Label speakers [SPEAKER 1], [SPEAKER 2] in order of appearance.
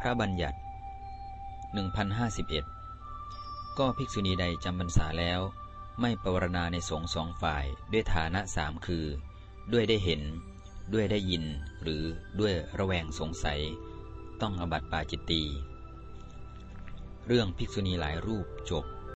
[SPEAKER 1] พระบัญญัติ 1051 ก็ภิกษุณีใดจำพรรษาแล้ว ไม่ปรารณาในสงสองฝ่ายด้วยฐานะสามคือ ด้วยได้เห็น ด้วยได้ยิน หรือด้วยระแวงสงสัย ต้องอบัติปาจิตตี เรื่องภิกษุณีหลายรูปจบ